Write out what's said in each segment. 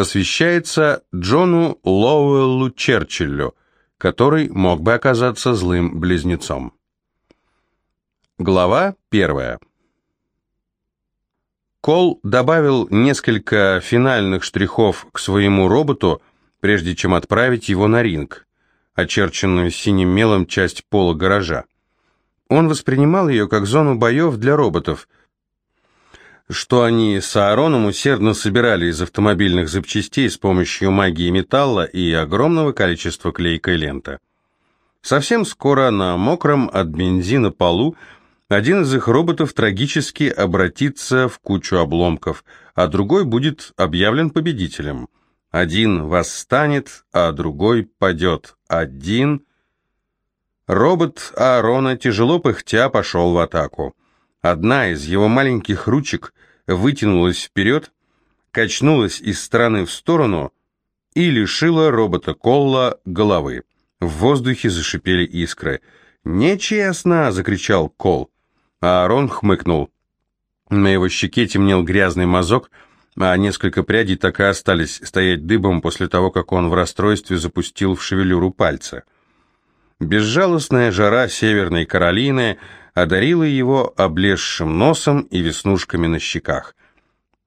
посвящается Джону Лоуэллу Черчиллю, который мог бы оказаться злым близнецом. Глава первая. Кол добавил несколько финальных штрихов к своему роботу, прежде чем отправить его на ринг, очерченную синим мелом часть пола гаража. Он воспринимал ее как зону боев для роботов, что они с Аароном усердно собирали из автомобильных запчастей с помощью магии металла и огромного количества клейкой ленты. Совсем скоро на мокром от бензина полу один из их роботов трагически обратится в кучу обломков, а другой будет объявлен победителем. Один восстанет, а другой падет. Один... Робот Аарона, тяжело пыхтя, пошел в атаку. Одна из его маленьких ручек вытянулась вперед, качнулась из стороны в сторону и лишила робота Колла головы. В воздухе зашипели искры. «Нечестно!» — закричал Кол. Аарон хмыкнул. На его щеке темнел грязный мазок, а несколько прядей так и остались стоять дыбом после того, как он в расстройстве запустил в шевелюру пальца. Безжалостная жара Северной Каролины одарила его облезшим носом и веснушками на щеках.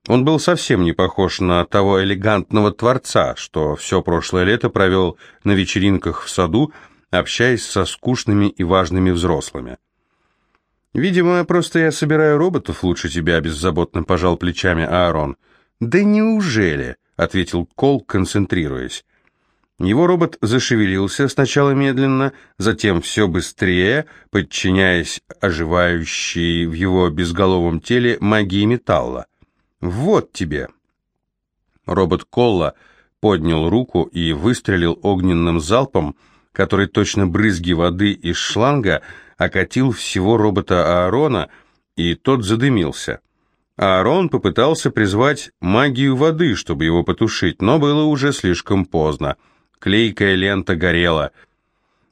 Он был совсем не похож на того элегантного творца, что все прошлое лето провел на вечеринках в саду, общаясь со скучными и важными взрослыми. «Видимо, просто я собираю роботов лучше тебя», — беззаботно пожал плечами Аарон. «Да неужели?» — ответил Кол, концентрируясь. Его робот зашевелился сначала медленно, затем все быстрее, подчиняясь оживающей в его безголовом теле магии металла. «Вот тебе!» Робот Колла поднял руку и выстрелил огненным залпом, который точно брызги воды из шланга окатил всего робота Аарона, и тот задымился. Аарон попытался призвать магию воды, чтобы его потушить, но было уже слишком поздно. Клейкая лента горела.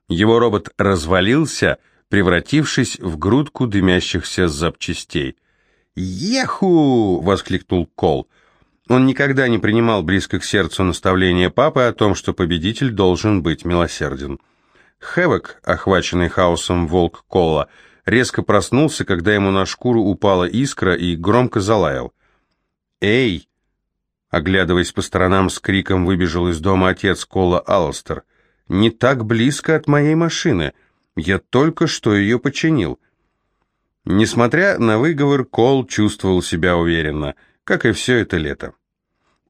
Его робот развалился, превратившись в грудку дымящихся запчастей. «Еху!» — воскликнул Кол. Он никогда не принимал близко к сердцу наставления папы о том, что победитель должен быть милосерден. Хэвок, охваченный хаосом волк Кола, резко проснулся, когда ему на шкуру упала искра и громко залаял. «Эй!» Оглядываясь по сторонам, с криком выбежал из дома отец Кола Алластер. «Не так близко от моей машины. Я только что ее починил». Несмотря на выговор, Кол чувствовал себя уверенно, как и все это лето.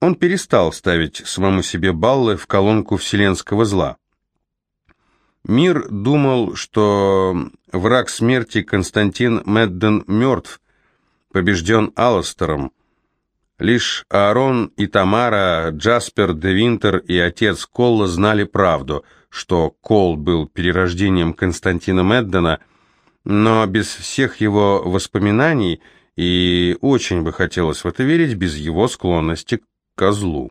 Он перестал ставить самому себе баллы в колонку вселенского зла. Мир думал, что враг смерти Константин Медден мертв, побежден Алластером, Лишь Аарон и Тамара, Джаспер де Винтер и отец Колла знали правду, что Кол был перерождением Константина Меддена, но без всех его воспоминаний, и очень бы хотелось в это верить, без его склонности к козлу.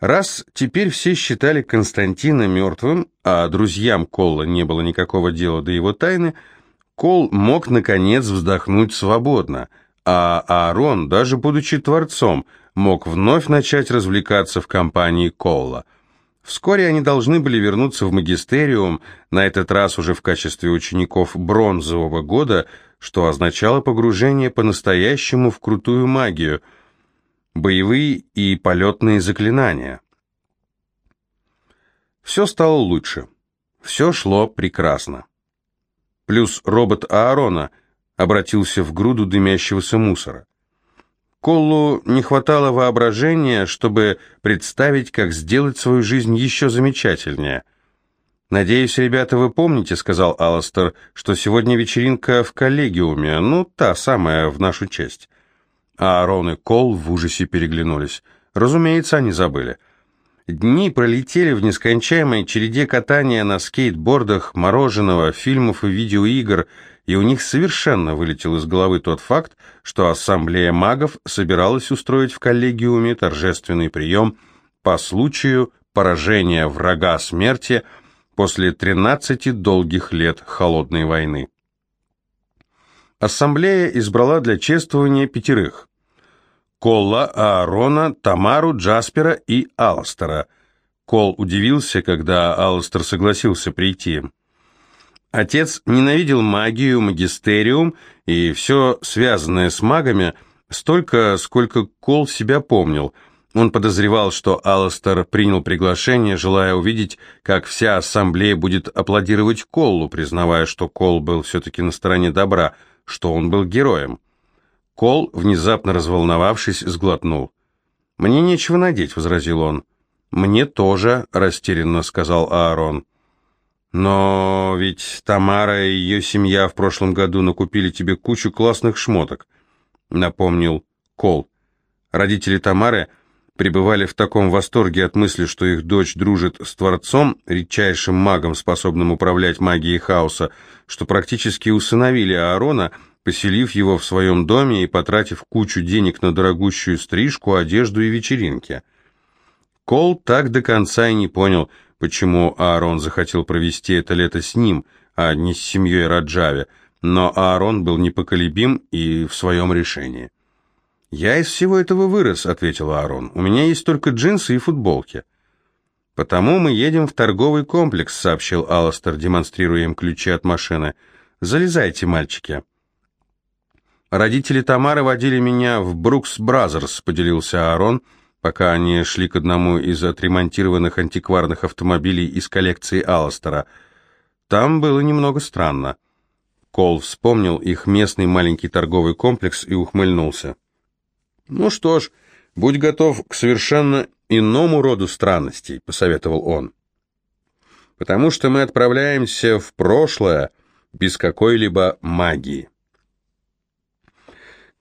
Раз теперь все считали Константина мертвым, а друзьям Колла не было никакого дела до его тайны, Кол мог, наконец, вздохнуть свободно – а Аарон, даже будучи творцом, мог вновь начать развлекаться в компании Колла. Вскоре они должны были вернуться в магистериум, на этот раз уже в качестве учеников бронзового года, что означало погружение по-настоящему в крутую магию, боевые и полетные заклинания. Все стало лучше. Все шло прекрасно. Плюс робот Аарона — обратился в груду дымящегося мусора. Коллу не хватало воображения, чтобы представить, как сделать свою жизнь еще замечательнее. «Надеюсь, ребята, вы помните, — сказал Алластер, — что сегодня вечеринка в коллегиуме, ну, та самая, в нашу честь». А Арон и Кол в ужасе переглянулись. Разумеется, они забыли. Дни пролетели в нескончаемой череде катания на скейтбордах, мороженого, фильмов и видеоигр — и у них совершенно вылетел из головы тот факт, что ассамблея магов собиралась устроить в коллегиуме торжественный прием по случаю поражения врага смерти после 13 долгих лет холодной войны. Ассамблея избрала для чествования пятерых. Колла, Аарона, Тамару, Джаспера и Алластера. Кол удивился, когда Алластер согласился прийти. Отец ненавидел магию, магистериум и все связанное с магами столько, сколько Кол себя помнил. Он подозревал, что Алластер принял приглашение, желая увидеть, как вся ассамблея будет аплодировать Коллу, признавая, что Кол был все-таки на стороне добра, что он был героем. Кол, внезапно разволновавшись, сглотнул. «Мне нечего надеть», — возразил он. «Мне тоже», — растерянно сказал Аарон. «Но ведь Тамара и ее семья в прошлом году накупили тебе кучу классных шмоток», — напомнил Кол. Родители Тамары пребывали в таком восторге от мысли, что их дочь дружит с Творцом, редчайшим магом, способным управлять магией хаоса, что практически усыновили Аарона, поселив его в своем доме и потратив кучу денег на дорогущую стрижку, одежду и вечеринки. Кол так до конца и не понял, почему Аарон захотел провести это лето с ним, а не с семьей Раджави, но Аарон был непоколебим и в своем решении. «Я из всего этого вырос», — ответил Аарон. «У меня есть только джинсы и футболки». «Потому мы едем в торговый комплекс», — сообщил Алластер, демонстрируя им ключи от машины. «Залезайте, мальчики». «Родители Тамары водили меня в Brooks Brothers», — поделился Аарон, — пока они шли к одному из отремонтированных антикварных автомобилей из коллекции Алластера. Там было немного странно. Кол вспомнил их местный маленький торговый комплекс и ухмыльнулся. «Ну что ж, будь готов к совершенно иному роду странностей», — посоветовал он. «Потому что мы отправляемся в прошлое без какой-либо магии».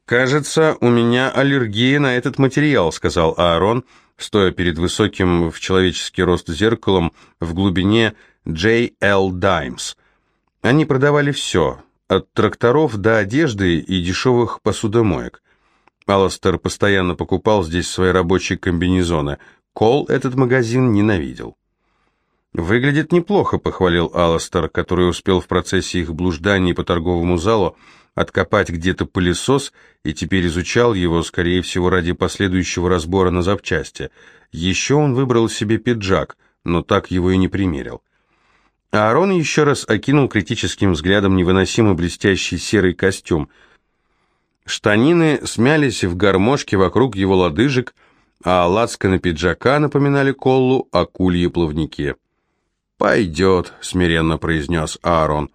«Кажется, у меня аллергия на этот материал», — сказал Аарон, стоя перед высоким в человеческий рост зеркалом в глубине J.L. Dimes. Они продавали все, от тракторов до одежды и дешевых посудомоек. Алластер постоянно покупал здесь свои рабочие комбинезоны. Кол этот магазин ненавидел. «Выглядит неплохо», — похвалил Алластер, который успел в процессе их блужданий по торговому залу откопать где-то пылесос и теперь изучал его, скорее всего, ради последующего разбора на запчасти. Еще он выбрал себе пиджак, но так его и не примерил. Аарон еще раз окинул критическим взглядом невыносимо блестящий серый костюм. Штанины смялись в гармошке вокруг его лодыжек, а лацканы пиджака напоминали Коллу акульи плавники. «Пойдет», — смиренно произнес Аарон.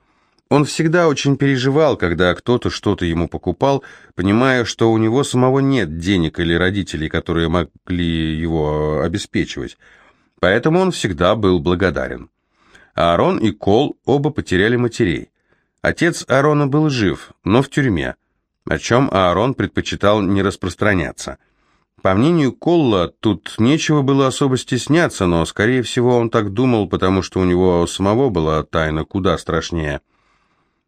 Он всегда очень переживал, когда кто-то что-то ему покупал, понимая, что у него самого нет денег или родителей, которые могли его обеспечивать. Поэтому он всегда был благодарен. Аарон и Кол оба потеряли матерей. Отец Аарона был жив, но в тюрьме, о чем Аарон предпочитал не распространяться. По мнению Колла, тут нечего было особо стесняться, но, скорее всего, он так думал, потому что у него самого была тайна куда страшнее –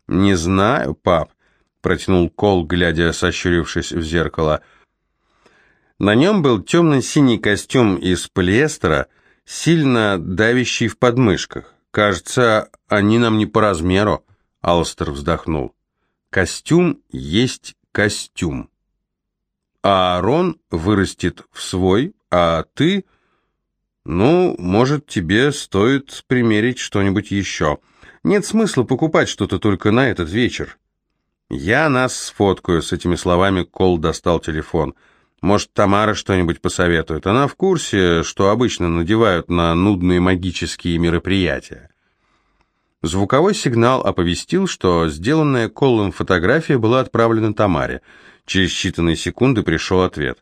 «Не знаю, пап», — протянул Кол, глядя, сощурившись в зеркало. На нем был темно-синий костюм из полиэстера, сильно давящий в подмышках. «Кажется, они нам не по размеру», — Алстер вздохнул. «Костюм есть костюм. А Аарон вырастет в свой, а ты...» «Ну, может, тебе стоит примерить что-нибудь еще». Нет смысла покупать что-то только на этот вечер. Я нас сфоткаю, с этими словами Кол достал телефон. Может, Тамара что-нибудь посоветует. Она в курсе, что обычно надевают на нудные магические мероприятия. Звуковой сигнал оповестил, что сделанная Коллом фотография была отправлена Тамаре. Через считанные секунды пришел ответ.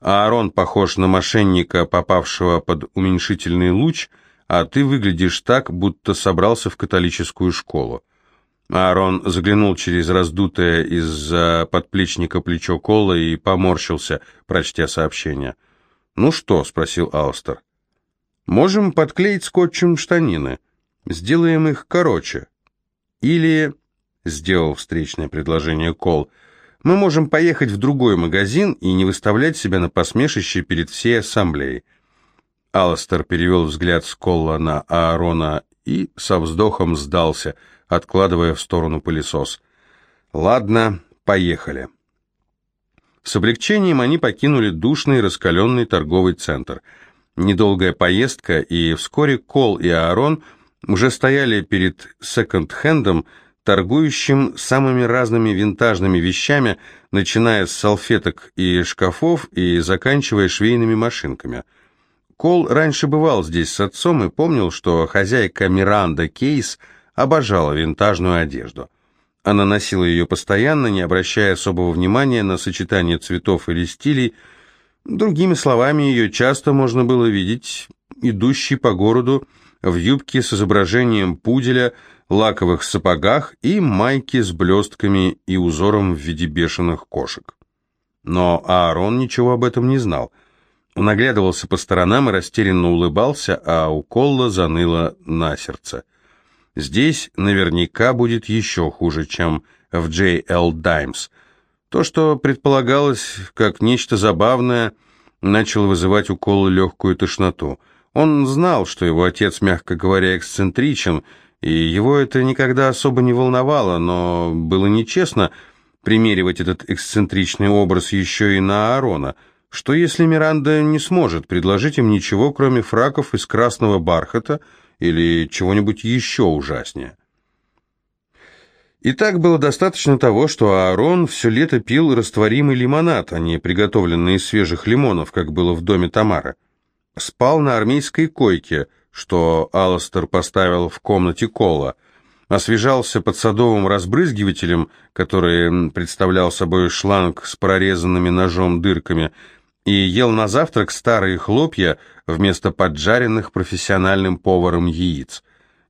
Аарон похож на мошенника, попавшего под уменьшительный луч – а ты выглядишь так, будто собрался в католическую школу». Аарон заглянул через раздутое из-за подплечника плечо Колла и поморщился, прочтя сообщение. «Ну что?» — спросил Алстер. «Можем подклеить скотчем штанины. Сделаем их короче. Или...» — сделал встречное предложение Кол. «Мы можем поехать в другой магазин и не выставлять себя на посмешище перед всей ассамблеей». Алластер перевел взгляд с Колла на Аарона и со вздохом сдался, откладывая в сторону пылесос. «Ладно, поехали». С облегчением они покинули душный раскаленный торговый центр. Недолгая поездка, и вскоре Кол и Аарон уже стояли перед секонд-хендом, торгующим самыми разными винтажными вещами, начиная с салфеток и шкафов и заканчивая швейными машинками. Кол раньше бывал здесь с отцом и помнил, что хозяйка Миранда Кейс обожала винтажную одежду. Она носила ее постоянно, не обращая особого внимания на сочетание цветов или стилей. Другими словами, ее часто можно было видеть идущей по городу в юбке с изображением пуделя, лаковых сапогах и майке с блестками и узором в виде бешеных кошек. Но Аарон ничего об этом не знал. Он оглядывался по сторонам и растерянно улыбался, а у Колла заныло на сердце. Здесь наверняка будет еще хуже, чем в J.L. Dimes. То, что предполагалось как нечто забавное, начало вызывать у Колла легкую тошноту. Он знал, что его отец, мягко говоря, эксцентричен, и его это никогда особо не волновало, но было нечестно примеривать этот эксцентричный образ еще и на Аарона. Что если Миранда не сможет предложить им ничего, кроме фраков из красного бархата или чего-нибудь еще ужаснее? И так было достаточно того, что Аарон все лето пил растворимый лимонад, а не приготовленный из свежих лимонов, как было в доме Тамары. Спал на армейской койке – что Алластер поставил в комнате Кола, освежался под садовым разбрызгивателем, который представлял собой шланг с прорезанными ножом дырками, и ел на завтрак старые хлопья вместо поджаренных профессиональным поваром яиц.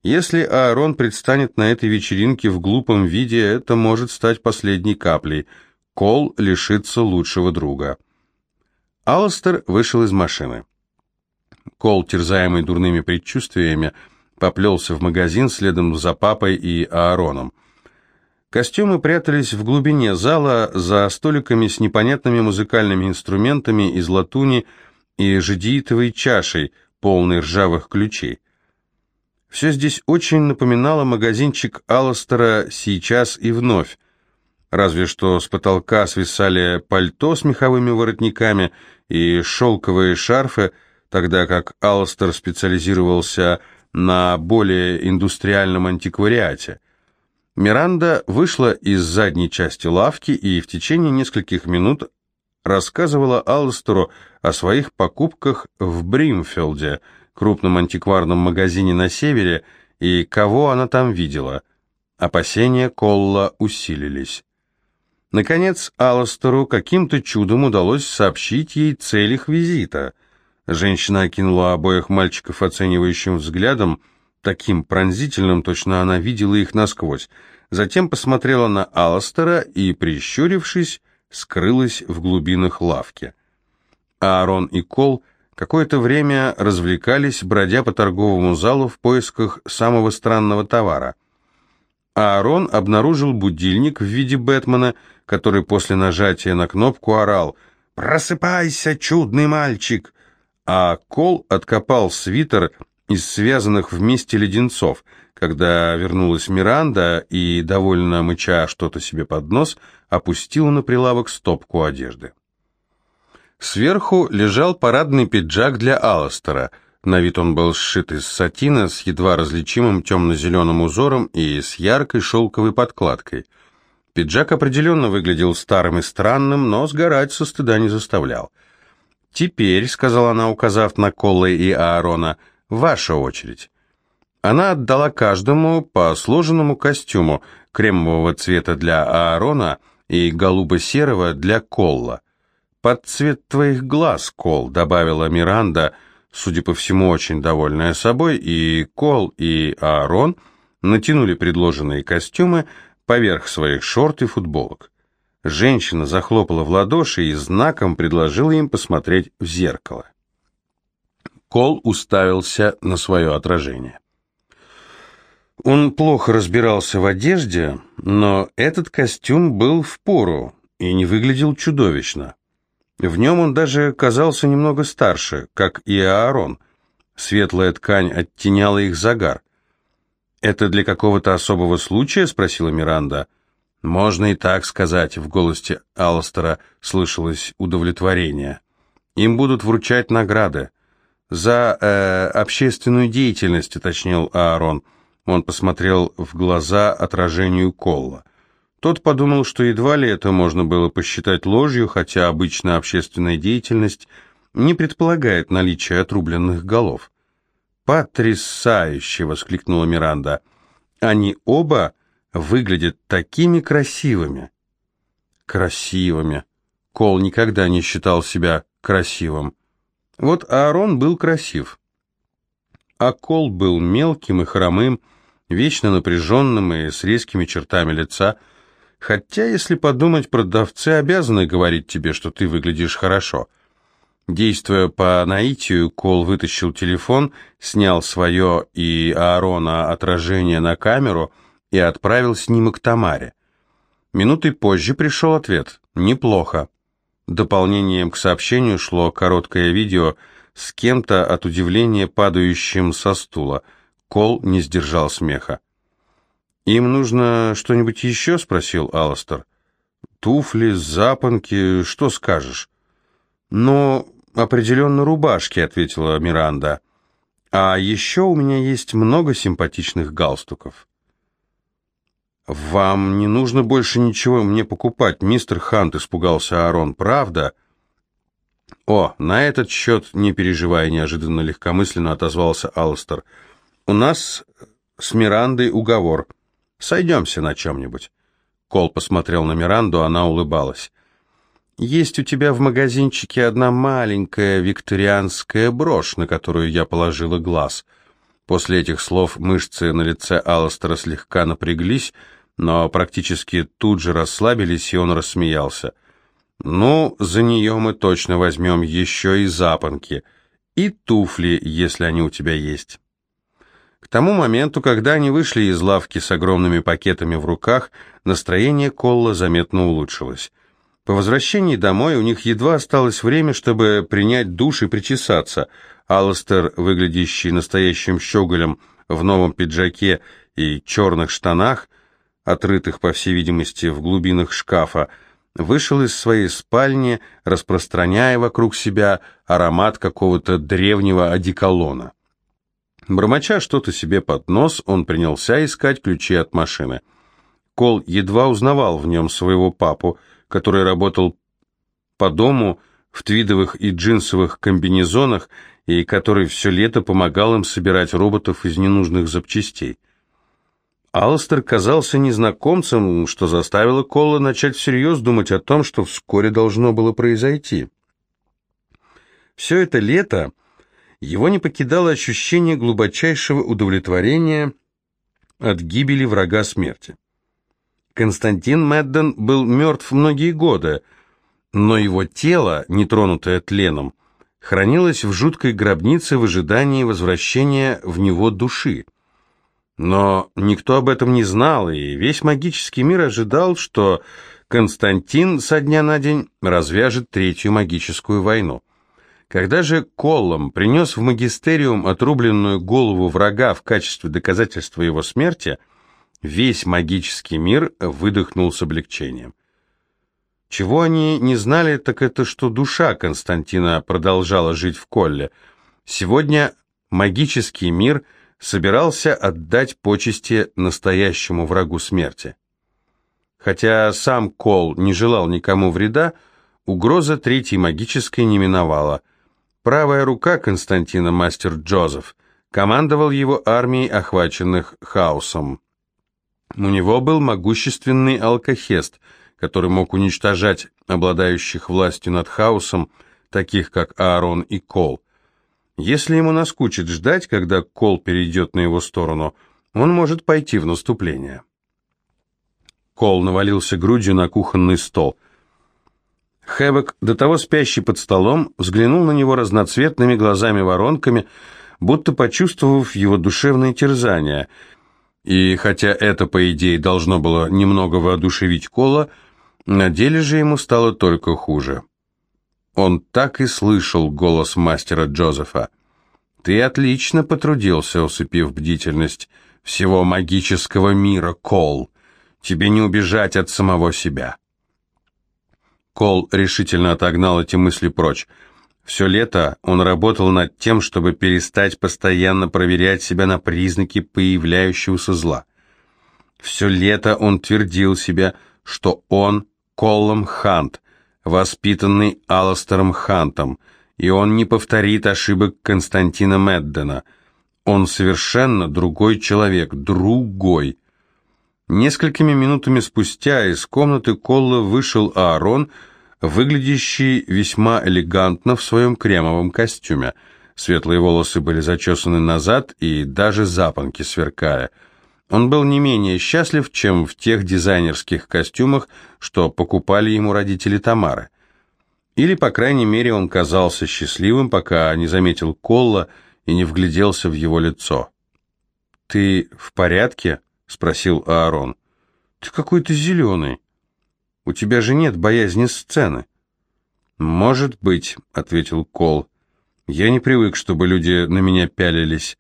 Если Аарон предстанет на этой вечеринке в глупом виде, это может стать последней каплей. Кол лишится лучшего друга. Алластер вышел из машины. Кол, терзаемый дурными предчувствиями, поплелся в магазин следом за папой и Аароном. Костюмы прятались в глубине зала за столиками с непонятными музыкальными инструментами из латуни и жидиитовой чашей, полной ржавых ключей. Все здесь очень напоминало магазинчик Алластера «Сейчас и вновь», разве что с потолка свисали пальто с меховыми воротниками и шелковые шарфы, тогда как Алстер специализировался на более индустриальном антиквариате. Миранда вышла из задней части лавки и в течение нескольких минут рассказывала Алстеру о своих покупках в Бримфилде, крупном антикварном магазине на севере, и кого она там видела. Опасения Колла усилились. Наконец, Алстеру каким-то чудом удалось сообщить ей цель их визита. Женщина окинула обоих мальчиков оценивающим взглядом, таким пронзительным, точно она видела их насквозь. Затем посмотрела на Алластера и, прищурившись, скрылась в глубинах лавки. Аарон и Кол какое-то время развлекались, бродя по торговому залу в поисках самого странного товара. Аарон обнаружил будильник в виде Бэтмена, который после нажатия на кнопку орал «Просыпайся, чудный мальчик!» а Кол откопал свитер из связанных вместе леденцов, когда вернулась Миранда и, довольно мыча что-то себе под нос, опустила на прилавок стопку одежды. Сверху лежал парадный пиджак для Алластера. На вид он был сшит из сатина с едва различимым темно-зеленым узором и с яркой шелковой подкладкой. Пиджак определенно выглядел старым и странным, но сгорать со стыда не заставлял. «Теперь», — сказала она, указав на Колла и Аарона, — «ваша очередь». Она отдала каждому по сложенному костюму, кремового цвета для Аарона и голубо-серого для Колла. «Под цвет твоих глаз, Кол», — добавила Миранда, судя по всему, очень довольная собой, и Кол и Аарон натянули предложенные костюмы поверх своих шорт и футболок. Женщина захлопала в ладоши и знаком предложила им посмотреть в зеркало. Кол уставился на свое отражение. Он плохо разбирался в одежде, но этот костюм был в пору и не выглядел чудовищно. В нем он даже казался немного старше, как и Аарон. Светлая ткань оттеняла их загар. «Это для какого-то особого случая?» — спросила Миранда. Можно и так сказать, в голосе Алластера слышалось удовлетворение. Им будут вручать награды. За э, общественную деятельность, уточнил Аарон. Он посмотрел в глаза отражению Колла. Тот подумал, что едва ли это можно было посчитать ложью, хотя обычно общественная деятельность не предполагает наличие отрубленных голов. «Потрясающе!» — воскликнула Миранда. «Они оба выглядят такими красивыми». «Красивыми!» Кол никогда не считал себя красивым. Вот Аарон был красив. А Кол был мелким и хромым, вечно напряженным и с резкими чертами лица — Хотя, если подумать, продавцы обязаны говорить тебе, что ты выглядишь хорошо. Действуя по наитию, Кол вытащил телефон, снял свое и Аарона отражение на камеру и отправил снимок Тамаре. Минутой позже пришел ответ «Неплохо». Дополнением к сообщению шло короткое видео с кем-то от удивления падающим со стула. Кол не сдержал смеха. «Им нужно что-нибудь еще?» — спросил Алластер. «Туфли, запонки, что скажешь?» «Ну, определенно рубашки», — ответила Миранда. «А еще у меня есть много симпатичных галстуков». «Вам не нужно больше ничего мне покупать, мистер Хант», — испугался Аарон. «Правда?» «О, на этот счет, не переживай», — неожиданно легкомысленно отозвался Алластер. «У нас с Мирандой уговор». Сойдемся на чем-нибудь». Кол посмотрел на Миранду, она улыбалась. «Есть у тебя в магазинчике одна маленькая викторианская брошь, на которую я положила глаз». После этих слов мышцы на лице Алластера слегка напряглись, но практически тут же расслабились, и он рассмеялся. «Ну, за нее мы точно возьмем еще и запонки, и туфли, если они у тебя есть». К тому моменту, когда они вышли из лавки с огромными пакетами в руках, настроение Колла заметно улучшилось. По возвращении домой у них едва осталось время, чтобы принять душ и причесаться. Алластер, выглядящий настоящим щеголем в новом пиджаке и черных штанах, отрытых, по всей видимости, в глубинах шкафа, вышел из своей спальни, распространяя вокруг себя аромат какого-то древнего одеколона. Бормоча что-то себе под нос, он принялся искать ключи от машины. Кол едва узнавал в нем своего папу, который работал по дому в твидовых и джинсовых комбинезонах и который все лето помогал им собирать роботов из ненужных запчастей. Алстер казался незнакомцем, что заставило Кола начать всерьез думать о том, что вскоре должно было произойти. Все это лето его не покидало ощущение глубочайшего удовлетворения от гибели врага смерти. Константин Мэдден был мертв многие годы, но его тело, нетронутое тленом, хранилось в жуткой гробнице в ожидании возвращения в него души. Но никто об этом не знал, и весь магический мир ожидал, что Константин со дня на день развяжет Третью магическую войну. Когда же Коллом принес в магистериум отрубленную голову врага в качестве доказательства его смерти, весь магический мир выдохнул с облегчением. Чего они не знали, так это что душа Константина продолжала жить в Колле. Сегодня магический мир собирался отдать почести настоящему врагу смерти. Хотя сам Кол не желал никому вреда, угроза третьей магической не миновала – Правая рука Константина, мастер Джозеф, командовал его армией, охваченных хаосом. У него был могущественный алкохест, который мог уничтожать обладающих властью над хаосом, таких как Аарон и Кол. Если ему наскучит ждать, когда Кол перейдет на его сторону, он может пойти в наступление. Кол навалился грудью на кухонный стол – Хэвок, до того спящий под столом, взглянул на него разноцветными глазами-воронками, будто почувствовав его душевное терзание. И хотя это, по идее, должно было немного воодушевить Кола, на деле же ему стало только хуже. Он так и слышал голос мастера Джозефа. «Ты отлично потрудился, усыпив бдительность всего магического мира, Кол. Тебе не убежать от самого себя. Кол решительно отогнал эти мысли прочь. Все лето он работал над тем, чтобы перестать постоянно проверять себя на признаки появляющегося зла. Все лето он твердил себе, что он Коллом Хант, воспитанный Аластером Хантом, и он не повторит ошибок Константина Меддена. Он совершенно другой человек, другой. Несколькими минутами спустя из комнаты Колла вышел Аарон, выглядящий весьма элегантно в своем кремовом костюме. Светлые волосы были зачесаны назад и даже запонки сверкая. Он был не менее счастлив, чем в тех дизайнерских костюмах, что покупали ему родители Тамары. Или, по крайней мере, он казался счастливым, пока не заметил Колла и не вгляделся в его лицо. «Ты в порядке?» — спросил Аарон. «Ты какой-то зеленый». У тебя же нет боязни сцены». «Может быть», — ответил Кол. «Я не привык, чтобы люди на меня пялились.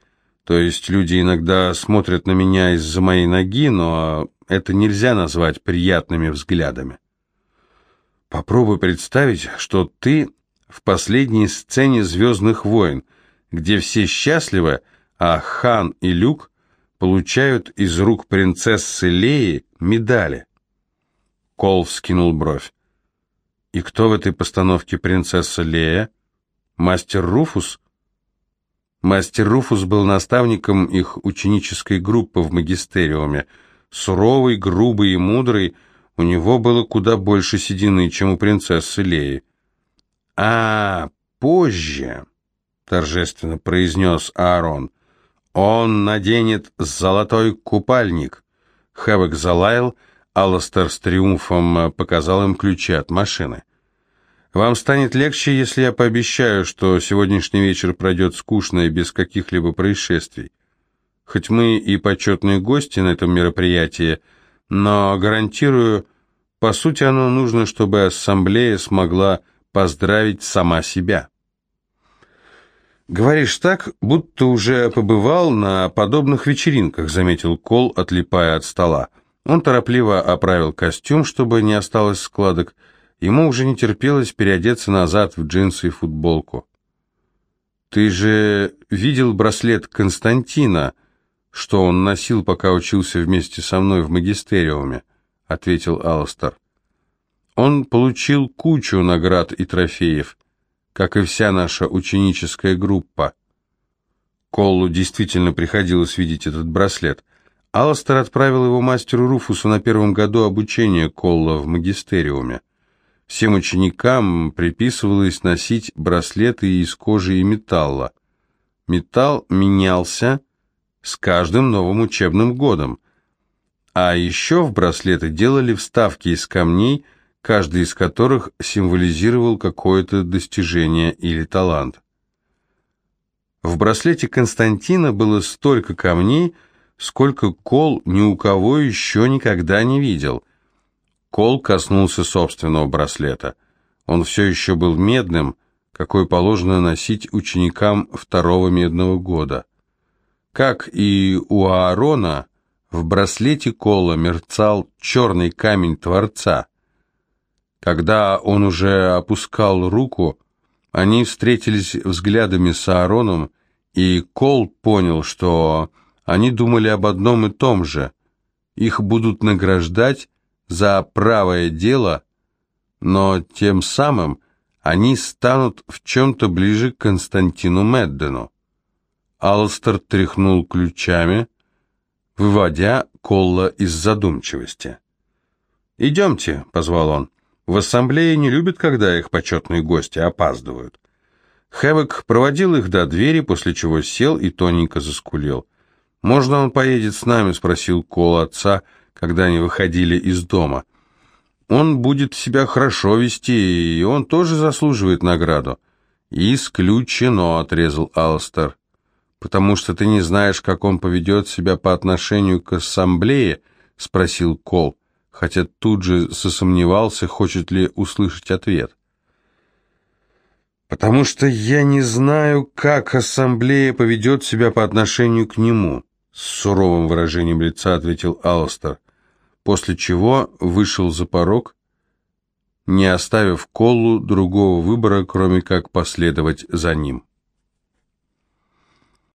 То есть люди иногда смотрят на меня из-за моей ноги, но это нельзя назвать приятными взглядами». «Попробуй представить, что ты в последней сцене «Звездных войн», где все счастливы, а Хан и Люк получают из рук принцессы Леи медали. Кол вскинул бровь. «И кто в этой постановке принцесса Лея? Мастер Руфус?» Мастер Руфус был наставником их ученической группы в магистериуме. Суровый, грубый и мудрый, у него было куда больше седины, чем у принцессы Леи. «А, позже», — торжественно произнес Аарон, — «он наденет золотой купальник». Хэвок залаял, — Алластер с триумфом показал им ключи от машины. «Вам станет легче, если я пообещаю, что сегодняшний вечер пройдет скучно и без каких-либо происшествий. Хоть мы и почетные гости на этом мероприятии, но, гарантирую, по сути оно нужно, чтобы ассамблея смогла поздравить сама себя». «Говоришь так, будто уже побывал на подобных вечеринках», — заметил Кол, отлипая от стола. Он торопливо оправил костюм, чтобы не осталось складок. Ему уже не терпелось переодеться назад в джинсы и футболку. «Ты же видел браслет Константина, что он носил, пока учился вместе со мной в магистериуме?» — ответил Алстер. «Он получил кучу наград и трофеев, как и вся наша ученическая группа». Коллу действительно приходилось видеть этот браслет. Алластер отправил его мастеру Руфусу на первом году обучения Колла в магистериуме. Всем ученикам приписывалось носить браслеты из кожи и металла. Металл менялся с каждым новым учебным годом. А еще в браслеты делали вставки из камней, каждый из которых символизировал какое-то достижение или талант. В браслете Константина было столько камней, сколько Кол ни у кого еще никогда не видел. Кол коснулся собственного браслета. Он все еще был медным, какой положено носить ученикам второго медного года. Как и у Аарона, в браслете Кола мерцал черный камень Творца. Когда он уже опускал руку, они встретились взглядами с Аароном, и Кол понял, что они думали об одном и том же. Их будут награждать за правое дело, но тем самым они станут в чем-то ближе к Константину Меддену. Алстер тряхнул ключами, выводя Колла из задумчивости. «Идемте», — позвал он. «В ассамблее не любят, когда их почетные гости опаздывают». Хэвок проводил их до двери, после чего сел и тоненько заскулил. «Можно он поедет с нами?» — спросил Кол отца, когда они выходили из дома. «Он будет себя хорошо вести, и он тоже заслуживает награду». «Исключено», — отрезал Алстер. «Потому что ты не знаешь, как он поведет себя по отношению к ассамблее?» — спросил Кол, хотя тут же засомневался, хочет ли услышать ответ. «Потому что я не знаю, как ассамблея поведет себя по отношению к нему». С суровым выражением лица ответил Алстер. После чего вышел за порог, не оставив Колу другого выбора, кроме как последовать за ним.